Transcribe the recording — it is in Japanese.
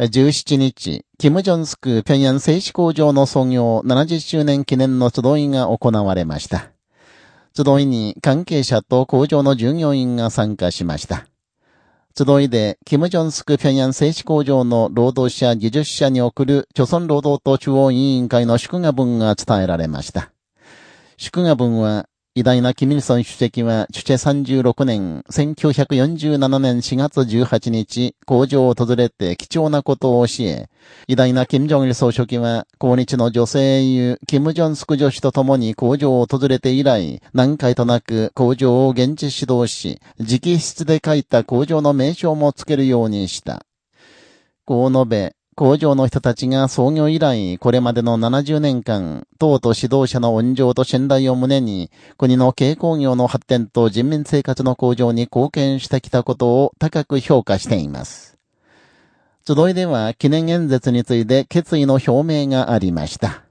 17日、キム・ジョンスク平壌製紙工場の創業70周年記念の集いが行われました。集いに関係者と工場の従業員が参加しました。集いで、キム・ジョンスク平壌製紙工場の労働者、技術者に送る、朝鮮労働党中央委員会の祝賀文が伝えられました。祝賀文は、偉大なキミルソン主席は、チュチェ36年、1947年4月18日、工場を訪れて貴重なことを教え、偉大なキム・ジョンイル総書記は、今日の女性英雄、キム・ジョンスク女子と共に工場を訪れて以来、何回となく工場を現地指導し、直筆で書いた工場の名称もつけるようにした。こう述べ、工場の人たちが創業以来、これまでの70年間、党と指導者の温情と信頼を胸に、国の軽工業の発展と人民生活の向上に貢献してきたことを高く評価しています。集いでは記念演説について決意の表明がありました。